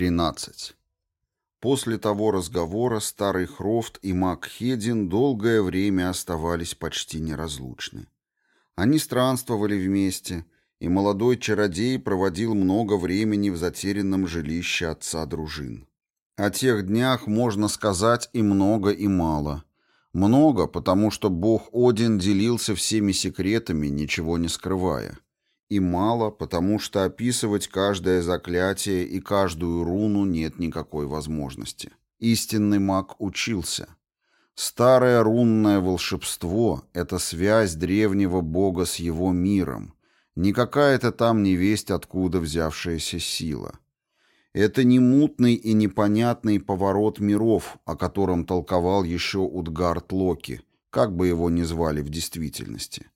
13. После того разговора старый Хрофт и Мак Хедин долгое время оставались почти неразлучны. Они странствовали вместе, и молодой чародей проводил много времени в затерянном жилище отца дружин. О тех днях можно сказать и много, и мало. Много, потому что бог Один делился всеми секретами, ничего не скрывая и мало, потому что описывать каждое заклятие и каждую руну нет никакой возможности. Истинный маг учился. Старое рунное волшебство — это связь древнего бога с его миром, не какая-то там невесть, откуда взявшаяся сила. Это не мутный и непонятный поворот миров, о котором толковал еще Утгард Локи, как бы его ни звали в действительности.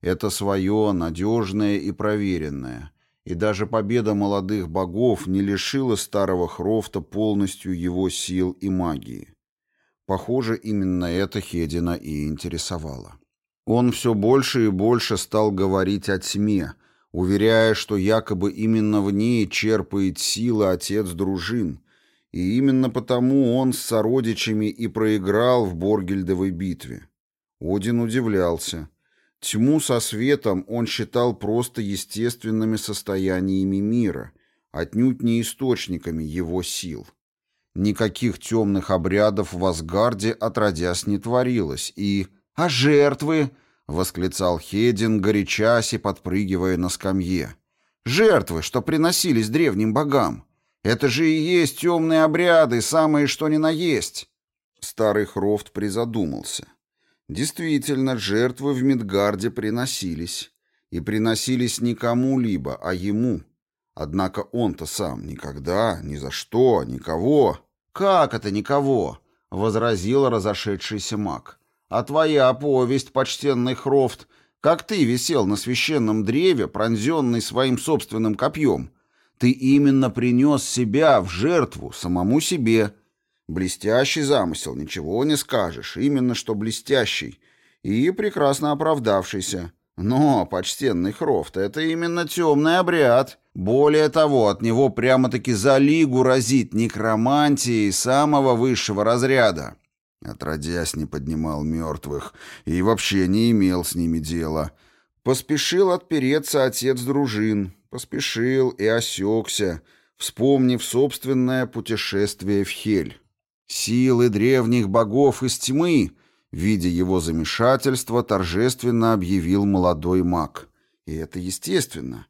Это свое, надежное и проверенное. И даже победа молодых богов не лишила старого Хрофта полностью его сил и магии. Похоже, именно это Хедина и интересовало. Он все больше и больше стал говорить о тьме, уверяя, что якобы именно в ней черпает силы отец дружин, и именно потому он с сородичами и проиграл в Боргельдовой битве. Один удивлялся. Тьму со светом он считал просто естественными состояниями мира, отнюдь не источниками его сил. Никаких темных обрядов в Асгарде отродясь не творилось, и... «А жертвы?» — восклицал Хедин, горячась и подпрыгивая на скамье. «Жертвы, что приносились древним богам! Это же и есть темные обряды, самые что ни на есть!» Старый Хрофт призадумался. Действительно, жертвы в Мидгарде приносились. И приносились не кому-либо, а ему. Однако он-то сам никогда, ни за что, никого. «Как это никого?» — возразил разошедшийся маг. «А твоя повесть, почтенный Хрофт, как ты висел на священном древе, пронзенный своим собственным копьем. Ты именно принес себя в жертву самому себе, Блестящий замысел, ничего не скажешь, именно что блестящий. И прекрасно оправдавшийся. Но, почтенный Хрофт, это именно темный обряд. Более того, от него прямо-таки за лигу разит некромантией самого высшего разряда. Отродясь не поднимал мертвых и вообще не имел с ними дела. Поспешил отпереться отец дружин, поспешил и осекся, вспомнив собственное путешествие в Хель. Силы древних богов из тьмы, видя его замешательство, торжественно объявил молодой маг. И это естественно.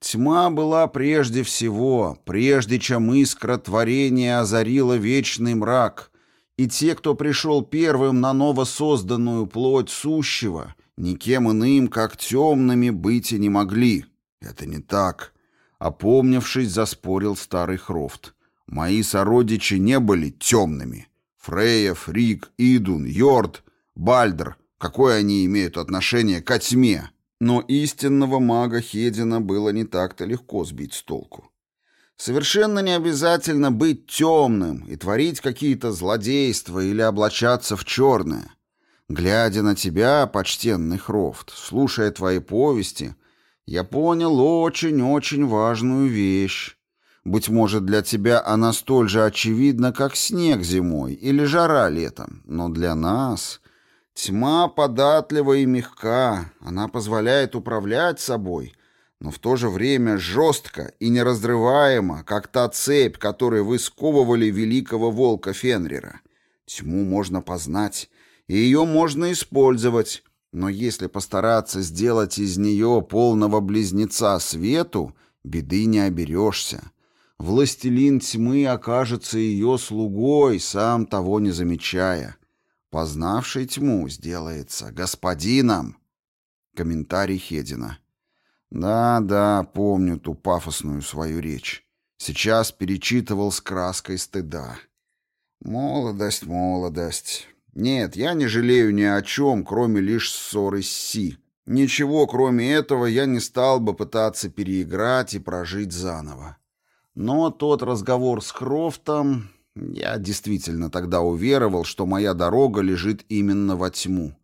Тьма была прежде всего, прежде чем искра творения озарила вечный мрак, и те, кто пришел первым на новосозданную плоть сущего, никем иным, как темными, быть и не могли. Это не так. Опомнившись, заспорил старый Хрофт. Мои сородичи не были темными. Фрея, Фрик, Идун, Йорд, Бальдер. Какое они имеют отношение к тьме? Но истинного мага Хедина было не так-то легко сбить с толку. Совершенно не обязательно быть темным и творить какие-то злодейства или облачаться в черное. Глядя на тебя, почтенный Хрофт, слушая твои повести, я понял очень-очень важную вещь. Быть может, для тебя она столь же очевидна, как снег зимой или жара летом, но для нас тьма податлива и мягка, она позволяет управлять собой, но в то же время жестко и неразрываемо, как та цепь, которой вы сковывали великого волка Фенрира. Тьму можно познать, и ее можно использовать, но если постараться сделать из нее полного близнеца свету, беды не оберешься властелин тьмы окажется ее слугой, сам того не замечая. Познавший тьму сделается господином. Комментарий Хедина. Да-да, помню ту пафосную свою речь. Сейчас перечитывал с краской стыда. Молодость, молодость. Нет, я не жалею ни о чем, кроме лишь ссоры с Си. Ничего, кроме этого, я не стал бы пытаться переиграть и прожить заново. Но тот разговор с Хрофтом... Я действительно тогда уверовал, что моя дорога лежит именно во тьму.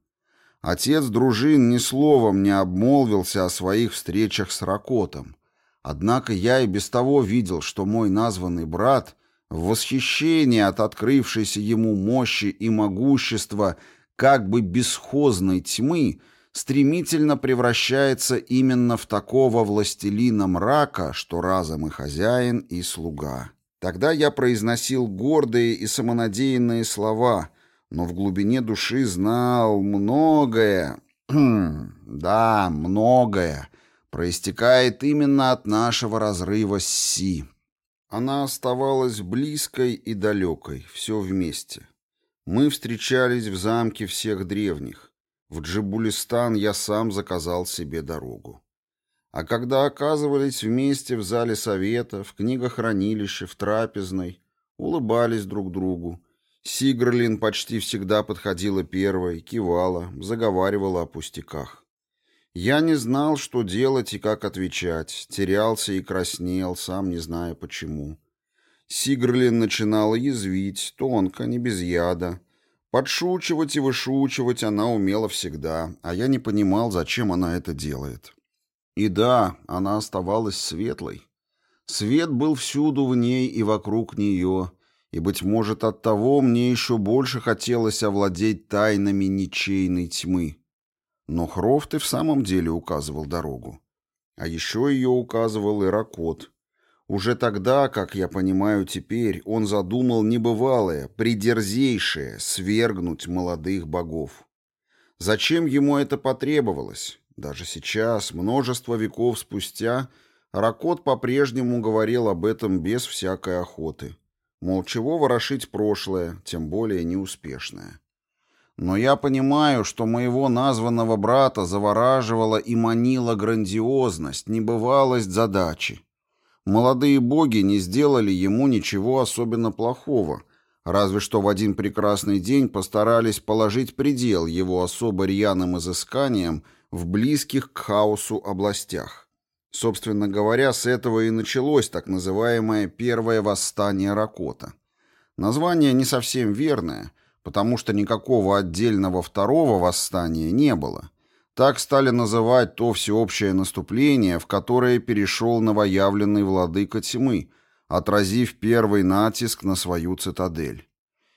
Отец дружин ни словом не обмолвился о своих встречах с Ракотом. Однако я и без того видел, что мой названный брат в восхищении от открывшейся ему мощи и могущества как бы бесхозной тьмы стремительно превращается именно в такого властелина мрака, что разом и хозяин, и слуга. Тогда я произносил гордые и самонадеянные слова, но в глубине души знал многое, да, многое, проистекает именно от нашего разрыва с Си. Она оставалась близкой и далекой, все вместе. Мы встречались в замке всех древних. В Джибулистан я сам заказал себе дорогу. А когда оказывались вместе в зале совета, в книгохранилище, в трапезной, улыбались друг другу. Сигрлин почти всегда подходила первой, кивала, заговаривала о пустяках. Я не знал, что делать и как отвечать, терялся и краснел, сам не зная почему. Сигрлин начинала язвить, тонко, не без яда. Подшучивать и вышучивать она умела всегда, а я не понимал, зачем она это делает. И да, она оставалась светлой. Свет был всюду в ней и вокруг нее, и, быть может, оттого мне еще больше хотелось овладеть тайнами ничейной тьмы. Но Хрофт и в самом деле указывал дорогу. А еще ее указывал Иракот. Уже тогда, как я понимаю теперь, он задумал небывалое, придерзейшее свергнуть молодых богов. Зачем ему это потребовалось? Даже сейчас, множество веков спустя, Ракот по-прежнему говорил об этом без всякой охоты. Мол, чего ворошить прошлое, тем более неуспешное. Но я понимаю, что моего названного брата завораживала и манила грандиозность, небывалость задачи. Молодые боги не сделали ему ничего особенно плохого, разве что в один прекрасный день постарались положить предел его особо рьяным изысканиям в близких к хаосу областях. Собственно говоря, с этого и началось так называемое «первое восстание Ракота». Название не совсем верное — потому что никакого отдельного второго восстания не было. Так стали называть то всеобщее наступление, в которое перешел новоявленный владыка тьмы, отразив первый натиск на свою цитадель.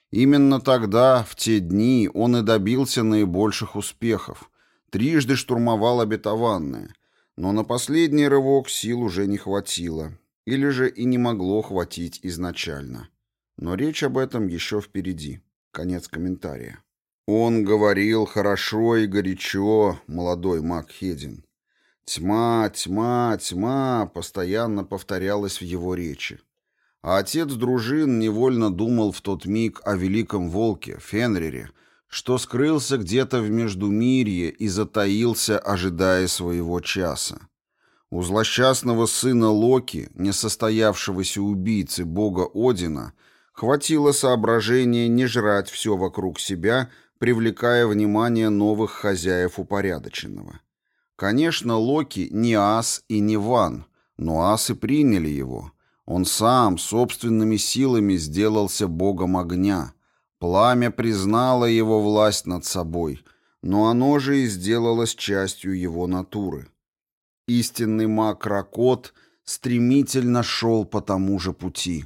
Именно тогда, в те дни, он и добился наибольших успехов. Трижды штурмовал обетованное, но на последний рывок сил уже не хватило, или же и не могло хватить изначально. Но речь об этом еще впереди. Конец комментария. Он говорил хорошо и горячо, молодой маг Хедин. Тьма, тьма, тьма постоянно повторялась в его речи. А отец дружин невольно думал в тот миг о великом волке, Фенрире, что скрылся где-то в Междумирье и затаился, ожидая своего часа. У злосчастного сына Локи, несостоявшегося убийцы бога Одина, Хватило соображения не жрать все вокруг себя, привлекая внимание новых хозяев упорядоченного. Конечно, Локи не ас и не ван, но асы приняли его. Он сам собственными силами сделался богом огня. Пламя признало его власть над собой, но оно же и сделалось частью его натуры. Истинный маг стремительно шел по тому же пути.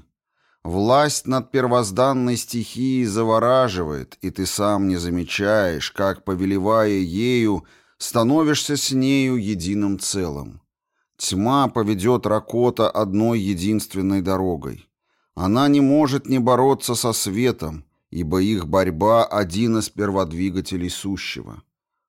Власть над первозданной стихией завораживает, и ты сам не замечаешь, как, повелевая ею, становишься с нею единым целым. Тьма поведет Ракота одной единственной дорогой. Она не может не бороться со светом, ибо их борьба — один из перводвигателей сущего.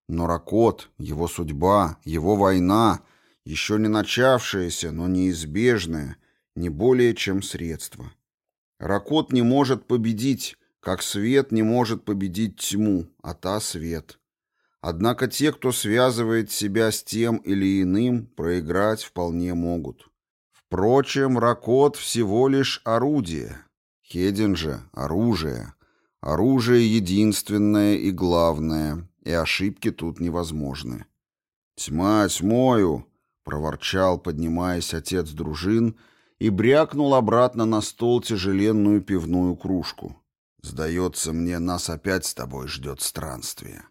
Но Ракот, его судьба, его война, еще не начавшаяся, но неизбежная, не более чем средство. Ракот не может победить, как свет не может победить тьму, а та свет. Однако те, кто связывает себя с тем или иным, проиграть вполне могут. Впрочем, Ракот всего лишь орудие. Хедин же — оружие. Оружие единственное и главное, и ошибки тут невозможны. «Тьма тьмою!» — проворчал, поднимаясь отец дружин — и брякнул обратно на стол тяжеленную пивную кружку. «Сдается мне, нас опять с тобой ждет странствие».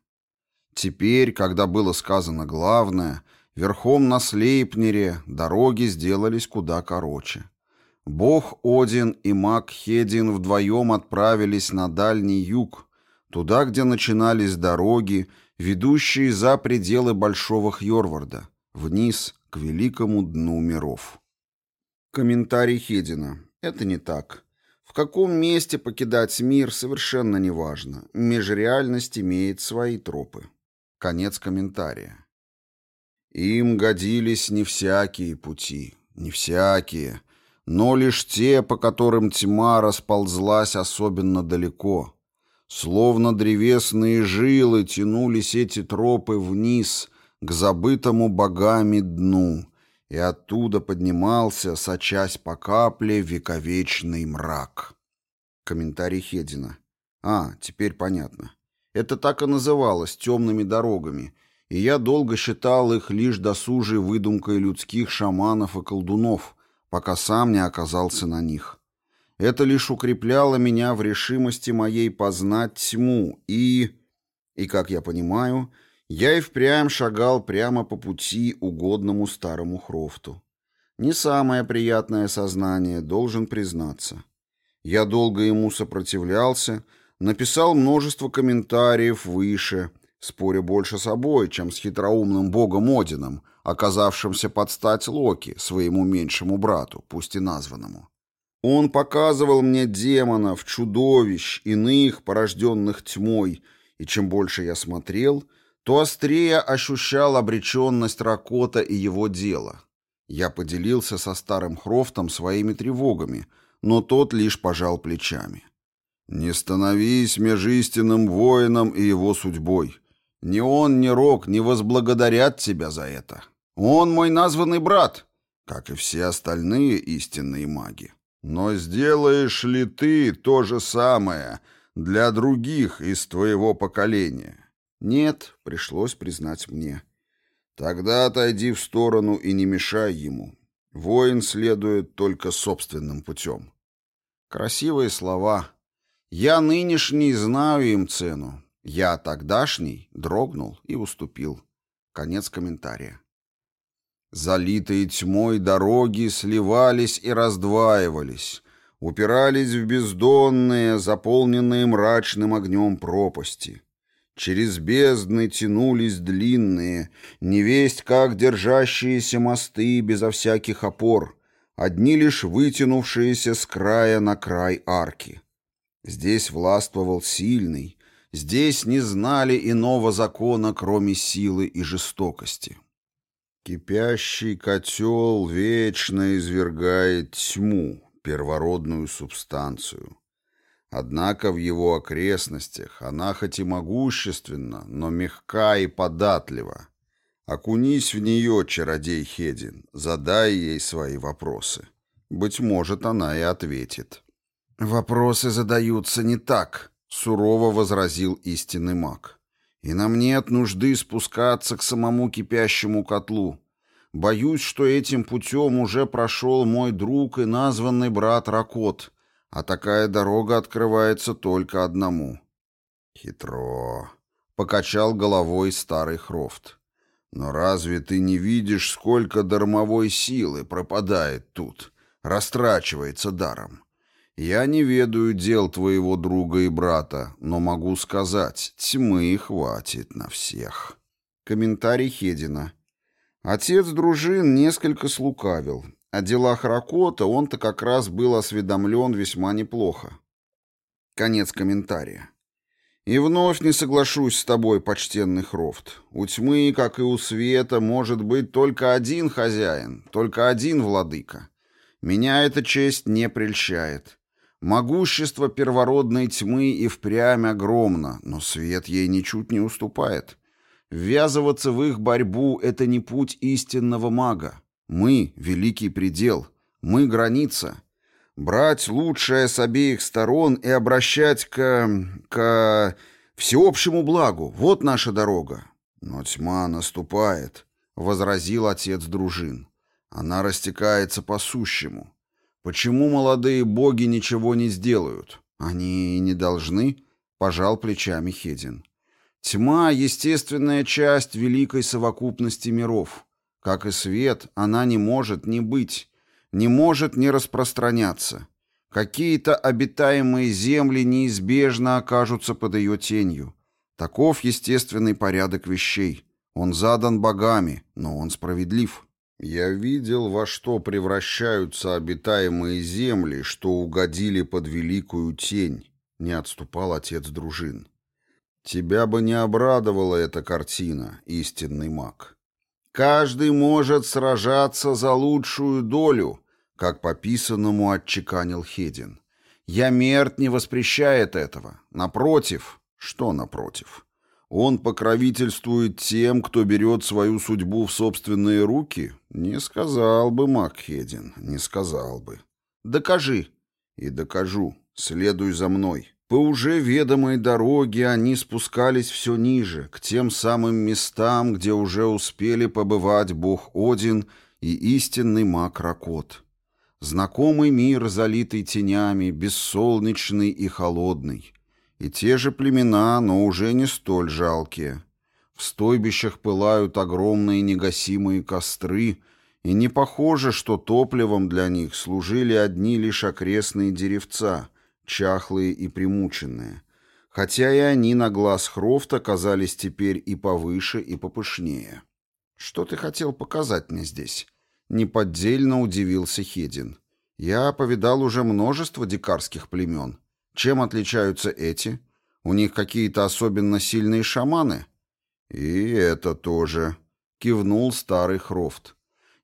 Теперь, когда было сказано главное, Верхом на Слейпнере дороги сделались куда короче. Бог Один и маг Хедин вдвоем отправились на дальний юг, туда, где начинались дороги, ведущие за пределы Большого Хьорварда, вниз к великому дну миров. Комментарий Хедина. Это не так. В каком месте покидать мир совершенно не важно. Межреальность имеет свои тропы. Конец комментария. Им годились не всякие пути, не всякие, но лишь те, по которым тьма расползлась особенно далеко. Словно древесные жилы тянулись эти тропы вниз, к забытому богами дну, и оттуда поднимался, сочась по капле, вековечный мрак. Комментарий Хедина. А, теперь понятно. Это так и называлось темными дорогами, и я долго считал их лишь досужей выдумкой людских шаманов и колдунов, пока сам не оказался на них. Это лишь укрепляло меня в решимости моей познать тьму и... И, как я понимаю, я и впрямь шагал прямо по пути, угодному старому Хрофту. Не самое приятное сознание, должен признаться. Я долго ему сопротивлялся, написал множество комментариев выше, споря больше собой, чем с хитроумным богом Одином, оказавшимся под стать Локи, своему меньшему брату, пусть и названному. Он показывал мне демонов, чудовищ, иных, порожденных тьмой, и чем больше я смотрел, то острее ощущал обреченность Ракота и его дела. Я поделился со старым Хрофтом своими тревогами, но тот лишь пожал плечами. «Не становись межистинным воином и его судьбой. Ни он, ни Рок не возблагодарят тебя за это. Он мой названный брат, как и все остальные истинные маги. Но сделаешь ли ты то же самое для других из твоего поколения? Нет, пришлось признать мне. Тогда отойди в сторону и не мешай ему. Воин следует только собственным путем. Красивые слова. Я нынешний знаю им цену, я тогдашний дрогнул и уступил. Конец комментария. Залитые тьмой дороги сливались и раздваивались, упирались в бездонные, заполненные мрачным огнем пропасти. Через бездны тянулись длинные, невесть как держащиеся мосты безо всяких опор, одни лишь вытянувшиеся с края на край арки. Здесь властвовал сильный, Здесь не знали иного закона, кроме силы и жестокости. Кипящий котел вечно извергает тьму, первородную субстанцию. Однако в его окрестностях она хоть и могущественна, но мягка и податлива. Окунись в нее, чародей Хедин, задай ей свои вопросы. Быть может, она и ответит. «Вопросы задаются не так», сурово возразил истинный маг. И нам нет нужды спускаться к самому кипящему котлу. Боюсь, что этим путем уже прошел мой друг и названный брат Ракот, а такая дорога открывается только одному. Хитро. Покачал головой старый Хрофт. Но разве ты не видишь, сколько дармовой силы пропадает тут, растрачивается даром? Я не ведаю дел твоего друга и брата, но могу сказать, тьмы хватит на всех. Комментарий Хедина. Отец дружин несколько слукавил. О делах Ракота он-то как раз был осведомлен весьма неплохо. Конец комментария. И вновь не соглашусь с тобой, почтенный Хрофт. У тьмы, как и у света, может быть только один хозяин, только один владыка. Меня эта честь не прельщает. Могущество первородной тьмы и впрямь огромно, но свет ей ничуть не уступает. Ввязываться в их борьбу — это не путь истинного мага. Мы — великий предел, мы — граница. Брать лучшее с обеих сторон и обращать к... к... всеобщему благу — вот наша дорога. Но тьма наступает, — возразил отец дружин. Она растекается по сущему. Почему молодые боги ничего не сделают? Они не должны, пожал плечами Хедин. Тьма — естественная часть великой совокупности миров. Как и свет, она не может не быть, не может не распространяться. Какие-то обитаемые земли неизбежно окажутся под ее тенью. Таков естественный порядок вещей. Он задан богами, но он справедлив. Я видел, во что превращаются обитаемые земли, что угодили под великую тень, не отступал отец дружин. Тебя бы не обрадовала эта картина, истинный маг. Каждый может сражаться за лучшую долю, как по писанному отчеканил Хедин. Я мерт не воспрещает этого. Напротив, что напротив? Он покровительствует тем, кто берет свою судьбу в собственные руки? Не сказал бы Макхедин, не сказал бы. Докажи. И докажу. Следуй за мной. По уже ведомой дороге они спускались все ниже, к тем самым местам, где уже успели побывать бог Один и истинный маг Ракот. Знакомый мир, залитый тенями, бессолнечный и холодный. И те же племена, но уже не столь жалкие. В стойбищах пылают огромные негасимые костры, и не похоже, что топливом для них служили одни лишь окрестные деревца, чахлые и примученные. Хотя и они на глаз Хрофта казались теперь и повыше, и попышнее. «Что ты хотел показать мне здесь?» Неподдельно удивился Хедин. «Я повидал уже множество дикарских племен. Чем отличаются эти? У них какие-то особенно сильные шаманы?» «И это тоже», — кивнул старый Хрофт.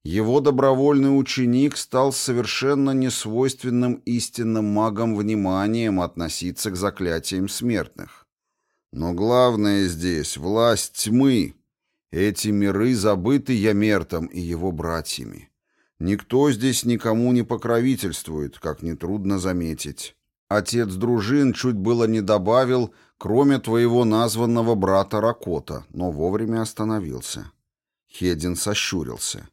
Его добровольный ученик стал совершенно несвойственным истинным магом вниманием относиться к заклятиям смертных. Но главное здесь — власть тьмы, эти миры забыты Ямертом и его братьями. Никто здесь никому не покровительствует, как нетрудно заметить. Отец дружин чуть было не добавил, кроме твоего названного брата Ракота, но вовремя остановился. Хедин сощурился.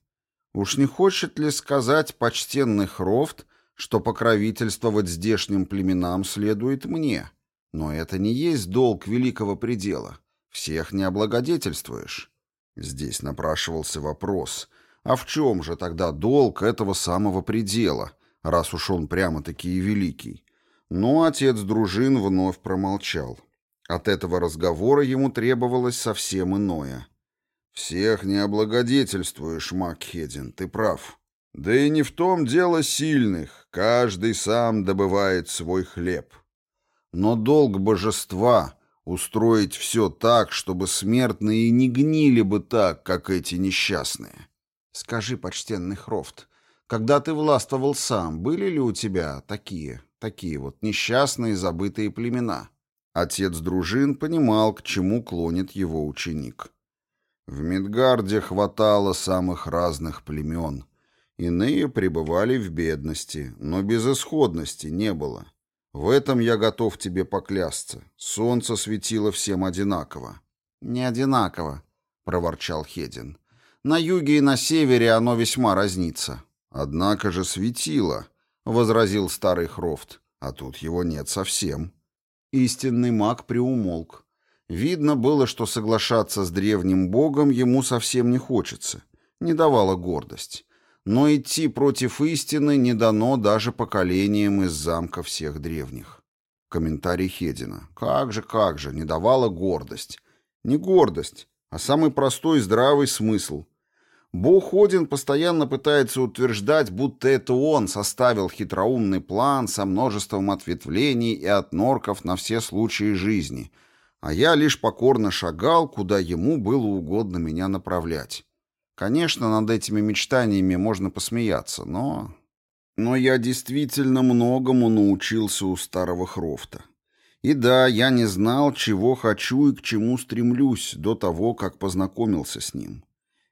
Уж не хочет ли сказать почтенный Хрофт, что покровительствовать здешним племенам следует мне? Но это не есть долг великого предела. Всех не облагодетельствуешь. Здесь напрашивался вопрос, а в чем же тогда долг этого самого предела, раз уж он прямо-таки и великий? Но отец дружин вновь промолчал. От этого разговора ему требовалось совсем иное. «Всех не облагодетельствуешь, Макхедин, ты прав. Да и не в том дело сильных, каждый сам добывает свой хлеб. Но долг божества Устроить все так, чтобы смертные не гнили бы так, как эти несчастные. Скажи, почтенный Хрофт, когда ты властвовал сам, были ли у тебя такие, такие вот несчастные забытые племена? Отец дружин понимал, к чему клонит его ученик. В Мидгарде хватало самых разных племен. Иные пребывали в бедности, но безысходности не было. В этом я готов тебе поклясться. Солнце светило всем одинаково. Не одинаково, проворчал Хедин. На юге и на севере оно весьма разнится. Однако же светило, возразил старый Хрофт. А тут его нет совсем. Истинный маг приумолк. Видно было, что соглашаться с древним богом ему совсем не хочется. Не давала гордость но идти против истины не дано даже поколениям из замка всех древних. Комментарий Хедина. Как же, как же, не давала гордость. Не гордость, а самый простой здравый смысл. Бог Один постоянно пытается утверждать, будто это он составил хитроумный план со множеством ответвлений и отнорков на все случаи жизни, а я лишь покорно шагал, куда ему было угодно меня направлять. Конечно, над этими мечтаниями можно посмеяться, но... Но я действительно многому научился у старого Хрофта. И да, я не знал, чего хочу и к чему стремлюсь до того, как познакомился с ним.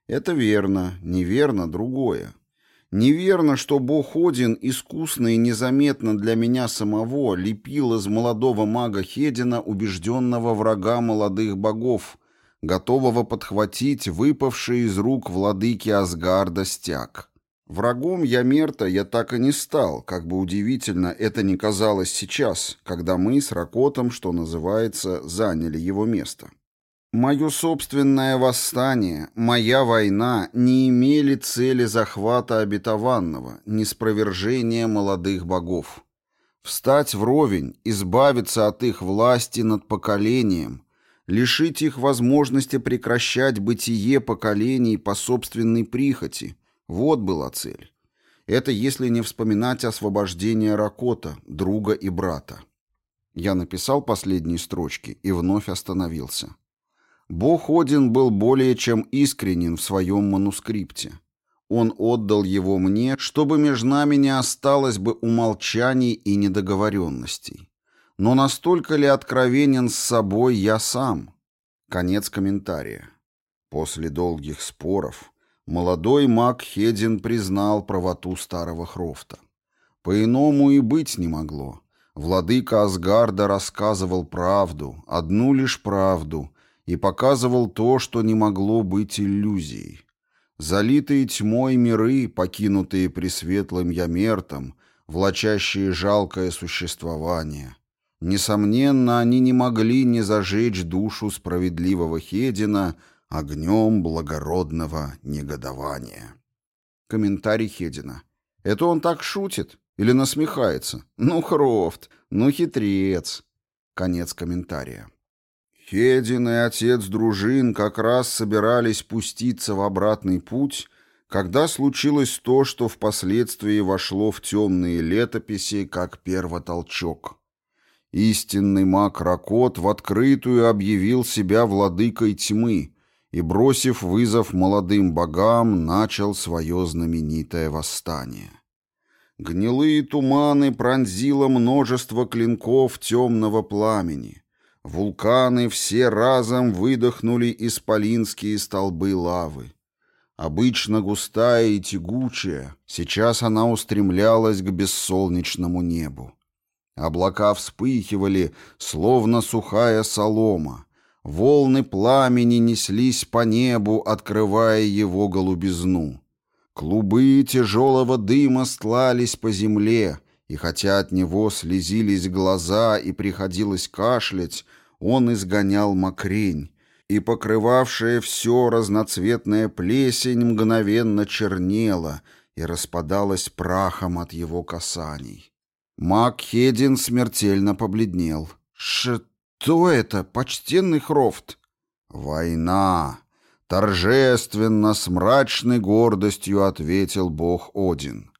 Это верно, неверно другое. Неверно, что Бог Один искусно и незаметно для меня самого лепил из молодого мага Хедина убежденного врага молодых богов, готового подхватить выпавший из рук владыки Асгарда стяг. Врагом Ямерта я так и не стал, как бы удивительно это ни казалось сейчас, когда мы с Ракотом, что называется, заняли его место. Мое собственное восстание, моя война не имели цели захвата обетованного, неспровержения молодых богов. Встать вровень, избавиться от их власти над поколением, лишить их возможности прекращать бытие поколений по собственной прихоти. Вот была цель. Это если не вспоминать освобождение Ракота, друга и брата. Я написал последние строчки и вновь остановился. Бог Один был более чем искренен в своем манускрипте. Он отдал его мне, чтобы между нами не осталось бы умолчаний и недоговоренностей. Но настолько ли откровенен с собой я сам? Конец комментария. После долгих споров молодой маг Хедин признал правоту старого Хрофта. По-иному и быть не могло. Владыка Асгарда рассказывал правду, одну лишь правду, и показывал то, что не могло быть иллюзией. Залитые тьмой миры, покинутые пресветлым Ямертом, влачащие жалкое существование — Несомненно, они не могли не зажечь душу справедливого Хедина огнем благородного негодования. Комментарий Хедина. Это он так шутит? Или насмехается? Ну, Хрофт, ну, хитрец. Конец комментария. Хедин и отец дружин как раз собирались пуститься в обратный путь, когда случилось то, что впоследствии вошло в темные летописи как первотолчок. Истинный маг Ракот в открытую объявил себя владыкой тьмы и, бросив вызов молодым богам, начал свое знаменитое восстание. Гнилые туманы пронзило множество клинков темного пламени. Вулканы все разом выдохнули исполинские столбы лавы. Обычно густая и тягучая, сейчас она устремлялась к бессолнечному небу. Облака вспыхивали, словно сухая солома. Волны пламени неслись по небу, открывая его голубизну. Клубы тяжелого дыма стлались по земле, и хотя от него слезились глаза и приходилось кашлять, он изгонял мокрень, и покрывавшая все разноцветная плесень мгновенно чернела и распадалась прахом от его касаний. Мак Хедин смертельно побледнел. «Что это, почтенный Хрофт?» «Война!» Торжественно, с мрачной гордостью ответил бог Один.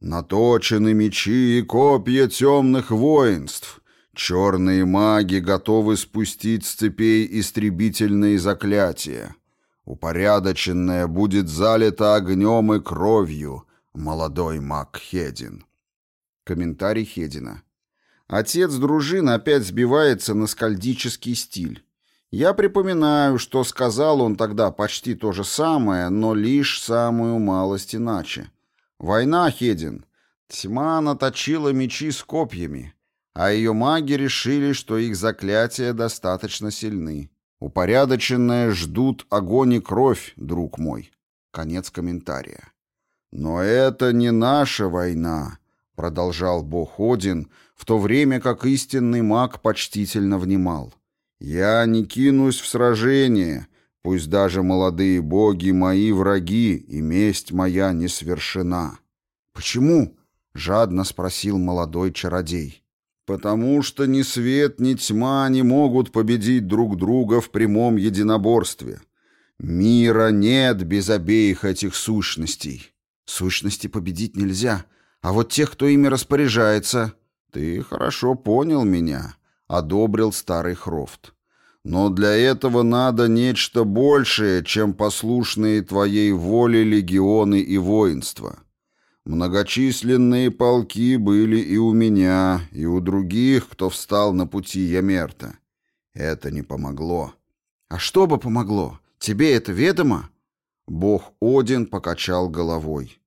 «Наточены мечи и копья темных воинств. Черные маги готовы спустить с цепей истребительные заклятия. Упорядоченное будет залито огнем и кровью, молодой маг Хедин. Комментарий Хедина. Отец дружины опять сбивается на скальдический стиль. Я припоминаю, что сказал он тогда почти то же самое, но лишь самую малость иначе. Война, Хедин. Тьма наточила мечи с копьями, а ее маги решили, что их заклятия достаточно сильны. Упорядоченные ждут огонь и кровь, друг мой. Конец комментария. Но это не наша война продолжал бог Один, в то время как истинный маг почтительно внимал. «Я не кинусь в сражение, пусть даже молодые боги мои враги, и месть моя не свершена». «Почему?» — жадно спросил молодой чародей. «Потому что ни свет, ни тьма не могут победить друг друга в прямом единоборстве. Мира нет без обеих этих сущностей. Сущности победить нельзя, а вот тех, кто ими распоряжается... Ты хорошо понял меня, — одобрил старый Хрофт. Но для этого надо нечто большее, чем послушные твоей воле легионы и воинства. Многочисленные полки были и у меня, и у других, кто встал на пути Ямерта. Это не помогло. А что бы помогло? Тебе это ведомо? Бог Один покачал головой.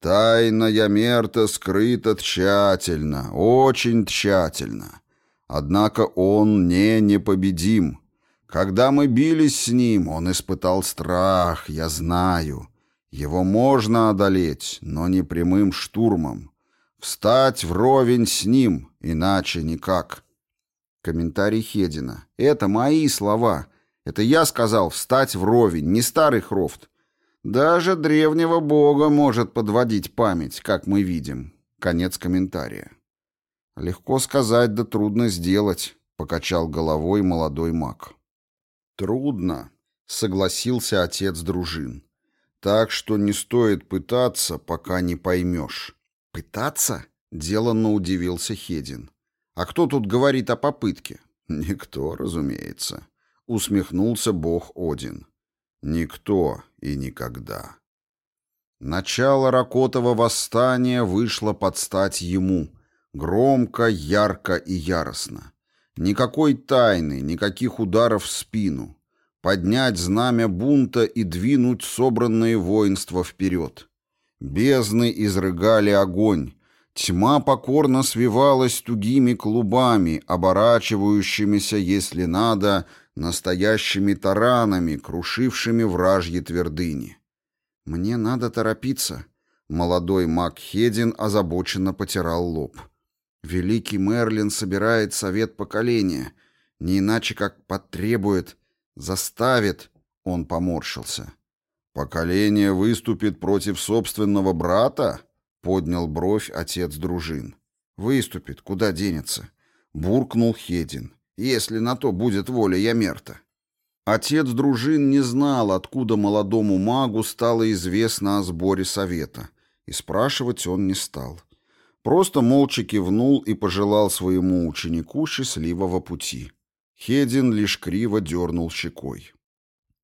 Тайна Ямерта скрыта тщательно, очень тщательно. Однако он не непобедим. Когда мы бились с ним, он испытал страх, я знаю. Его можно одолеть, но не прямым штурмом. Встать вровень с ним, иначе никак. Комментарий Хедина. Это мои слова. Это я сказал встать вровень, не старый Хрофт. Даже древнего бога может подводить память, как мы видим. Конец комментария. Легко сказать, да трудно сделать, покачал головой молодой маг. Трудно, согласился отец дружин. Так что не стоит пытаться, пока не поймешь. Пытаться? Деланно удивился Хедин. А кто тут говорит о попытке? Никто, разумеется. Усмехнулся бог Один. Никто и никогда. Начало Ракотова восстания вышло под стать ему, громко, ярко и яростно. Никакой тайны, никаких ударов в спину. Поднять знамя бунта и двинуть собранные воинства вперед. Бездны изрыгали огонь, Тьма покорно свивалась тугими клубами, оборачивающимися, если надо, настоящими таранами, крушившими вражьи твердыни. «Мне надо торопиться», — молодой маг Хедин озабоченно потирал лоб. «Великий Мерлин собирает совет поколения, не иначе как потребует, заставит», — он поморщился. «Поколение выступит против собственного брата?» Поднял бровь отец дружин. «Выступит, куда денется?» Буркнул Хедин. «Если на то будет воля Ямерта». Отец дружин не знал, откуда молодому магу стало известно о сборе совета, и спрашивать он не стал. Просто молча кивнул и пожелал своему ученику счастливого пути. Хедин лишь криво дернул щекой.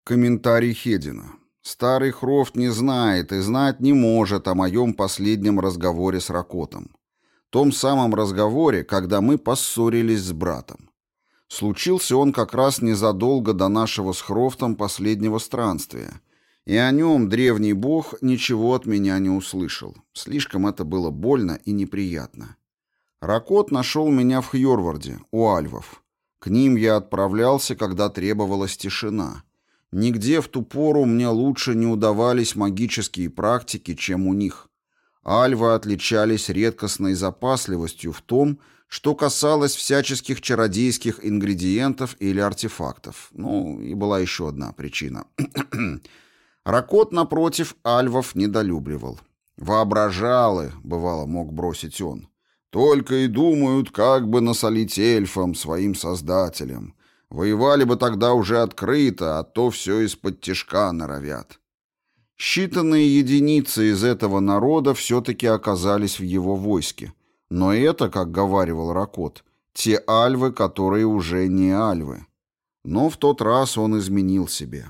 Комментарий Хедина. Старый Хрофт не знает и знать не может о моем последнем разговоре с Ракотом. Том самом разговоре, когда мы поссорились с братом. Случился он как раз незадолго до нашего с Хрофтом последнего странствия, и о нем древний бог ничего от меня не услышал. Слишком это было больно и неприятно. Ракот нашел меня в Хьорварде, у альвов. К ним я отправлялся, когда требовалась тишина — Нигде в ту пору мне лучше не удавались магические практики, чем у них. Альвы отличались редкостной запасливостью в том, что касалось всяческих чародейских ингредиентов или артефактов. Ну, и была еще одна причина. Ракот, напротив, альвов недолюбливал. «Воображалы», — бывало мог бросить он, — «только и думают, как бы насолить эльфам, своим создателям. Воевали бы тогда уже открыто, а то все из-под тишка норовят. Считанные единицы из этого народа все-таки оказались в его войске. Но это, как говаривал Ракот, те альвы, которые уже не альвы. Но в тот раз он изменил себе.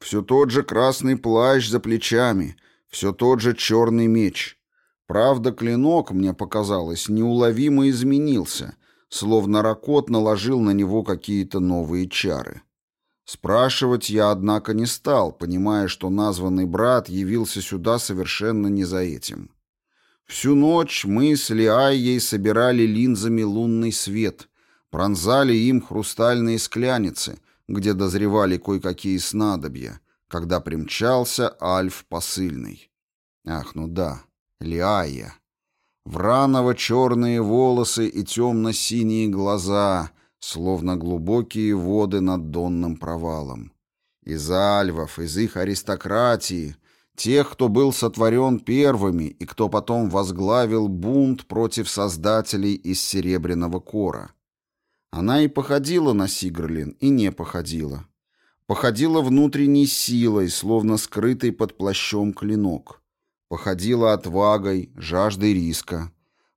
Все тот же красный плащ за плечами, все тот же черный меч. Правда, клинок, мне показалось, неуловимо изменился — словно Ракот наложил на него какие-то новые чары. Спрашивать я, однако, не стал, понимая, что названный брат явился сюда совершенно не за этим. Всю ночь мы с Лиайей собирали линзами лунный свет, пронзали им хрустальные скляницы, где дозревали кое-какие снадобья, когда примчался Альф посыльный. Ах, ну да, Лиайя. Враново-черные волосы и темно-синие глаза, словно глубокие воды над донным провалом. Из альвов, из их аристократии, тех, кто был сотворен первыми и кто потом возглавил бунт против создателей из Серебряного Кора. Она и походила на Сигрлин, и не походила. Походила внутренней силой, словно скрытый под плащом клинок. Походила отвагой, жаждой риска.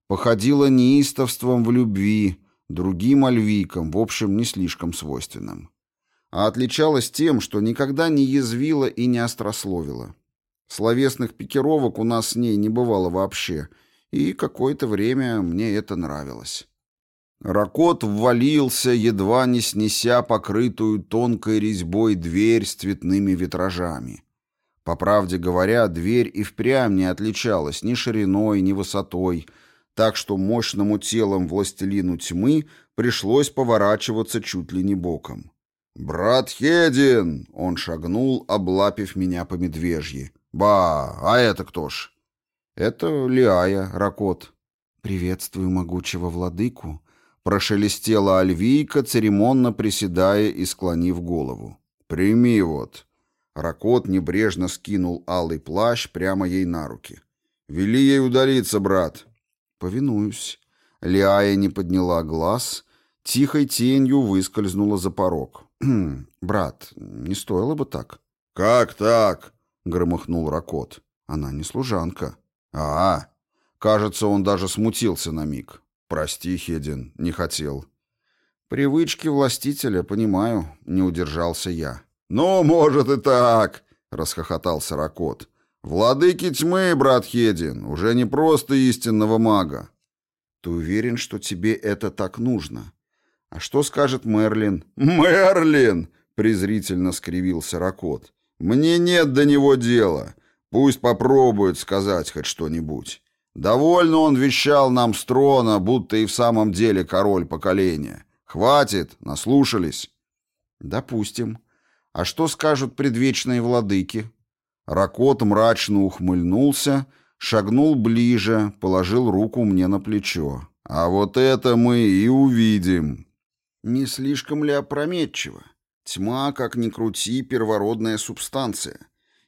Походила неистовством в любви, другим альвикам, в общем, не слишком свойственным. А отличалась тем, что никогда не язвила и не острословила. Словесных пикировок у нас с ней не бывало вообще, и какое-то время мне это нравилось. Ракот ввалился, едва не снеся покрытую тонкой резьбой дверь с цветными витражами. По правде говоря, дверь и впрямь не отличалась ни шириной, ни высотой, так что мощному телом властелину тьмы пришлось поворачиваться чуть ли не боком. «Брат Хедин!» — он шагнул, облапив меня по медвежьи. «Ба, а это кто ж?» «Это Лиая, Ракот». «Приветствую могучего владыку», — Прошелестела Альвийка, церемонно приседая и склонив голову. «Прими вот». Ракот небрежно скинул алый плащ прямо ей на руки. «Вели ей удалиться, брат». «Повинуюсь». Лиая не подняла глаз, тихой тенью выскользнула за порог. «Брат, не стоило бы так». «Как так?» — громыхнул Ракот. «Она не служанка». «А, кажется, он даже смутился на миг. Прости, Хедин, не хотел». «Привычки властителя, понимаю», — не удержался я. «Ну, может и так», — расхохотался Ракот. «Владыки тьмы, брат Хедин, уже не просто истинного мага». «Ты уверен, что тебе это так нужно?» «А что скажет Мерлин?» «Мерлин!» — презрительно скривился Ракот. «Мне нет до него дела. Пусть попробует сказать хоть что-нибудь. Довольно он вещал нам с трона, будто и в самом деле король поколения. Хватит, наслушались». «Допустим. А что скажут предвечные владыки?» Ракот мрачно ухмыльнулся, шагнул ближе, положил руку мне на плечо. «А вот это мы и увидим». Не слишком ли опрометчиво? Тьма, как ни крути, первородная субстанция.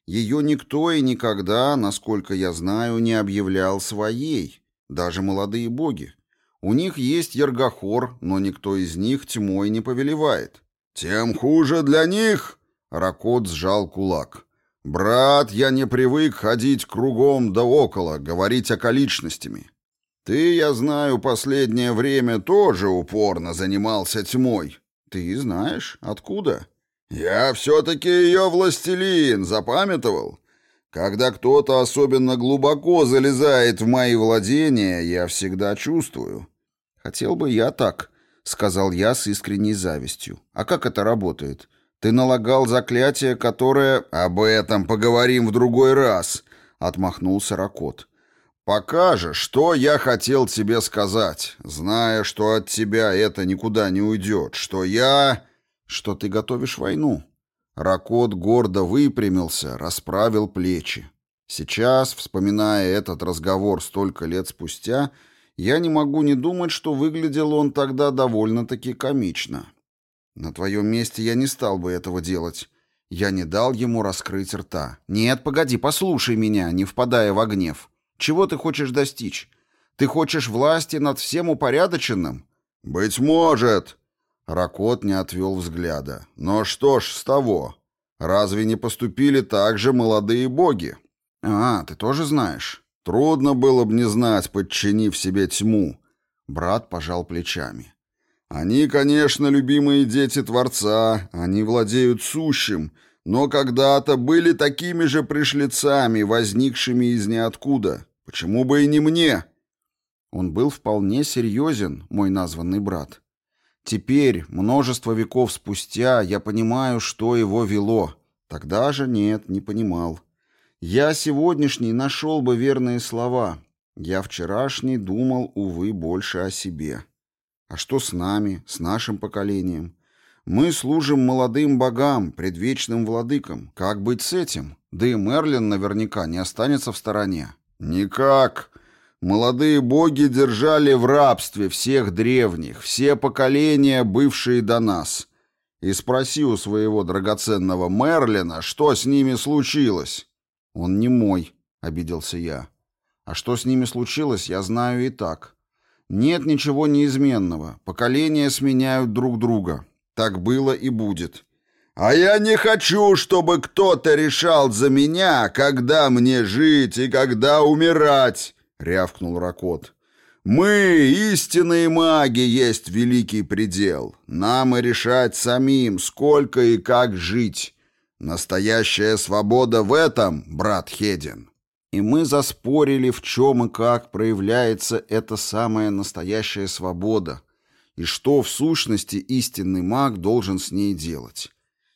Ее никто и никогда, насколько я знаю, не объявлял своей, даже молодые боги. У них есть Ергохор, но никто из них тьмой не повелевает. «Тем хуже для них!» — Ракот сжал кулак. «Брат, я не привык ходить кругом да около, говорить околичностями. Ты, я знаю, последнее время тоже упорно занимался тьмой. Ты знаешь, откуда? Я все-таки ее властелин, запамятовал? Когда кто-то особенно глубоко залезает в мои владения, я всегда чувствую. Хотел бы я так, сказал я с искренней завистью. А как это работает? Ты налагал заклятие, которое... Об этом поговорим в другой раз, отмахнулся Ракот. Покажешь, что я хотел тебе сказать, зная, что от тебя это никуда не уйдет, что я... Что ты готовишь войну. Ракот гордо выпрямился, расправил плечи. Сейчас, вспоминая этот разговор столько лет спустя, я не могу не думать, что выглядел он тогда довольно-таки комично. На твоем месте я не стал бы этого делать. Я не дал ему раскрыть рта. Нет, погоди, послушай меня, не впадая в гнев. Чего ты хочешь достичь? Ты хочешь власти над всем упорядоченным? Быть может. Ракот не отвел взгляда. Но что ж с того? Разве не поступили так же молодые боги? А, ты тоже знаешь. Трудно было бы не знать, подчинив себе тьму. Брат пожал плечами. Они, конечно, любимые дети Творца, они владеют сущим, но когда-то были такими же пришлицами, возникшими из ниоткуда. Почему бы и не мне? Он был вполне серьезен, мой названный брат. Теперь, множество веков спустя, я понимаю, что его вело. Тогда же нет, не понимал. Я сегодняшний нашел бы верные слова. Я вчерашний думал, увы, больше о себе. А что с нами, с нашим поколением? Мы служим молодым богам, предвечным владыкам. Как быть с этим? Да и Мерлин наверняка не останется в стороне. Никак. Молодые боги держали в рабстве всех древних, все поколения, бывшие до нас. И спроси у своего драгоценного Мерлина, что с ними случилось. Он не мой, обиделся я. А что с ними случилось, я знаю и так. Нет ничего неизменного. Поколения сменяют друг друга. Так было и будет. А я не хочу, чтобы кто-то решал за меня, когда мне жить и когда умирать, рявкнул Ракот. Мы, истинные маги, есть великий предел. Нам и решать самим, сколько и как жить. Настоящая свобода в этом, брат Хедин. И мы заспорили, в чем и как проявляется эта самая настоящая свобода, и что в сущности истинный маг должен с ней делать.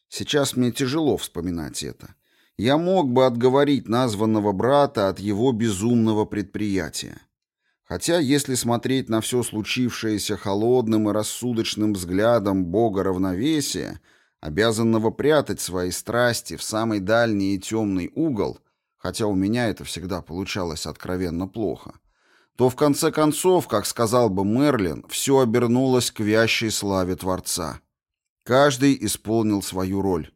Сейчас мне тяжело вспоминать это. Я мог бы отговорить названного брата от его безумного предприятия. Хотя, если смотреть на все случившееся холодным и рассудочным взглядом бога равновесия, обязанного прятать свои страсти в самый дальний и темный угол, хотя у меня это всегда получалось откровенно плохо, то в конце концов, как сказал бы Мерлин, все обернулось к вящей славе Творца. Каждый исполнил свою роль.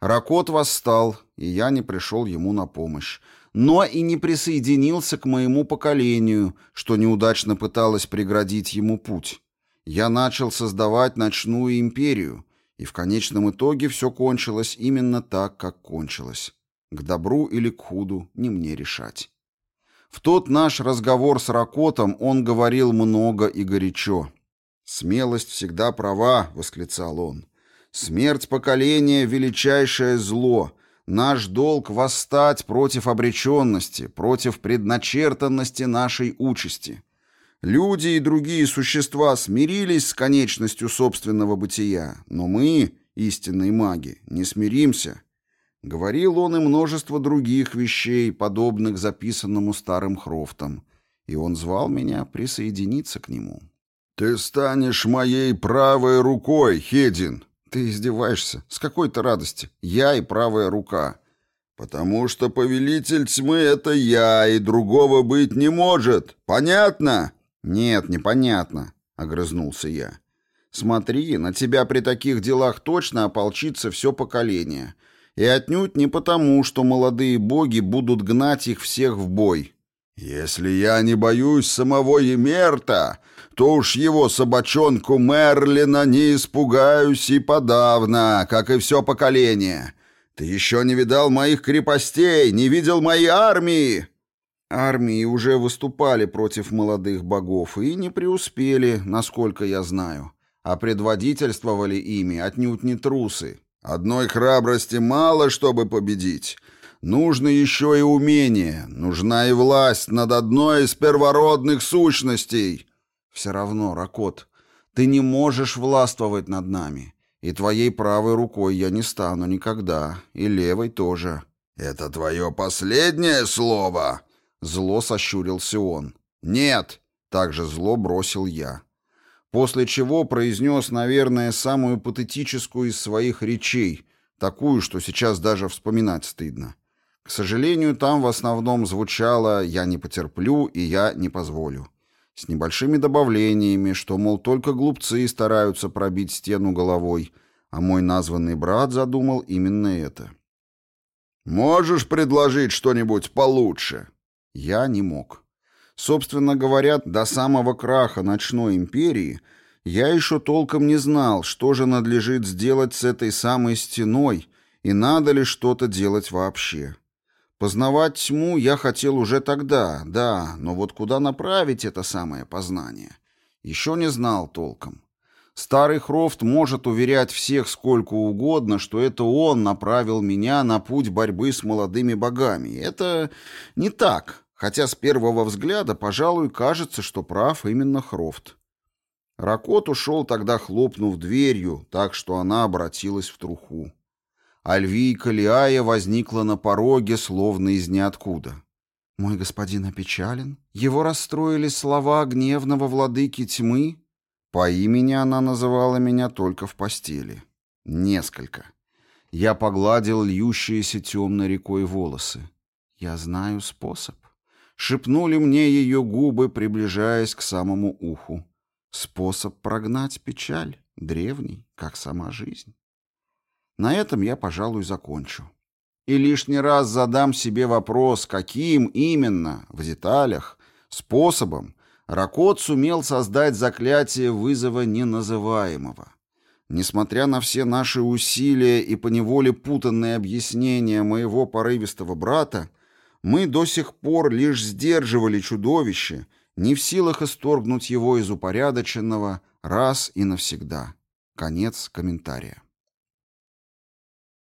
Ракот восстал, и я не пришел ему на помощь, но и не присоединился к моему поколению, что неудачно пыталось преградить ему путь. Я начал создавать ночную империю, и в конечном итоге все кончилось именно так, как кончилось. К добру или к худу не мне решать. В тот наш разговор с Ракотом он говорил много и горячо. «Смелость всегда права», — восклицал он. «Смерть поколения — величайшее зло. Наш долг — восстать против обреченности, против предначертанности нашей участи. Люди и другие существа смирились с конечностью собственного бытия, но мы, истинные маги, не смиримся». Говорил он и множество других вещей, подобных записанному старым Хрофтом, и он звал меня присоединиться к нему. «Ты станешь моей правой рукой, Хедин!» «Ты издеваешься? С какой-то радости? Я и правая рука!» «Потому что повелитель тьмы — это я, и другого быть не может. Понятно?» «Нет, непонятно», — огрызнулся я. «Смотри, на тебя при таких делах точно ополчится все поколение. И отнюдь не потому, что молодые боги будут гнать их всех в бой. Если я не боюсь самого Емерта, то уж его собачонку Мерлина не испугаюсь и подавно, как и все поколение. Ты еще не видал моих крепостей, не видел моей армии!» Армии уже выступали против молодых богов и не преуспели, насколько я знаю, а предводительствовали ими отнюдь не трусы. Одной храбрости мало, чтобы победить. Нужно еще и умение, нужна и власть над одной из первородных сущностей. Все равно, Ракот, ты не можешь властвовать над нами. И твоей правой рукой я не стану никогда, и левой тоже. Это твое последнее слово? Зло сощурился он. Нет, также зло бросил я после чего произнес, наверное, самую патетическую из своих речей, такую, что сейчас даже вспоминать стыдно. К сожалению, там в основном звучало «я не потерплю» и «я не позволю». С небольшими добавлениями, что, мол, только глупцы стараются пробить стену головой, а мой названный брат задумал именно это. «Можешь предложить что-нибудь получше?» Я не мог. Собственно говоря, до самого краха ночной империи я еще толком не знал, что же надлежит сделать с этой самой стеной и надо ли что-то делать вообще. Познавать тьму я хотел уже тогда, да, но вот куда направить это самое познание? Еще не знал толком. Старый Хрофт может уверять всех сколько угодно, что это он направил меня на путь борьбы с молодыми богами. Это не так. Хотя с первого взгляда, пожалуй, кажется, что прав именно Хрофт. Ракот ушел тогда, хлопнув дверью, так что она обратилась в труху. Альвийка Лиая возникла на пороге, словно из ниоткуда. «Мой господин опечален? Его расстроили слова гневного владыки тьмы?» По имени она называла меня только в постели. Несколько. Я погладил льющиеся темной рекой волосы. «Я знаю способ». Шепнули мне ее губы, приближаясь к самому уху. Способ прогнать печаль, древний, как сама жизнь. На этом я, пожалуй, закончу. И лишний раз задам себе вопрос, каким именно, в деталях, способом Ракот сумел создать заклятие вызова неназываемого. Несмотря на все наши усилия и поневоле путанные объяснения моего порывистого брата, мы до сих пор лишь сдерживали чудовище, не в силах исторгнуть его из упорядоченного раз и навсегда. Конец комментария.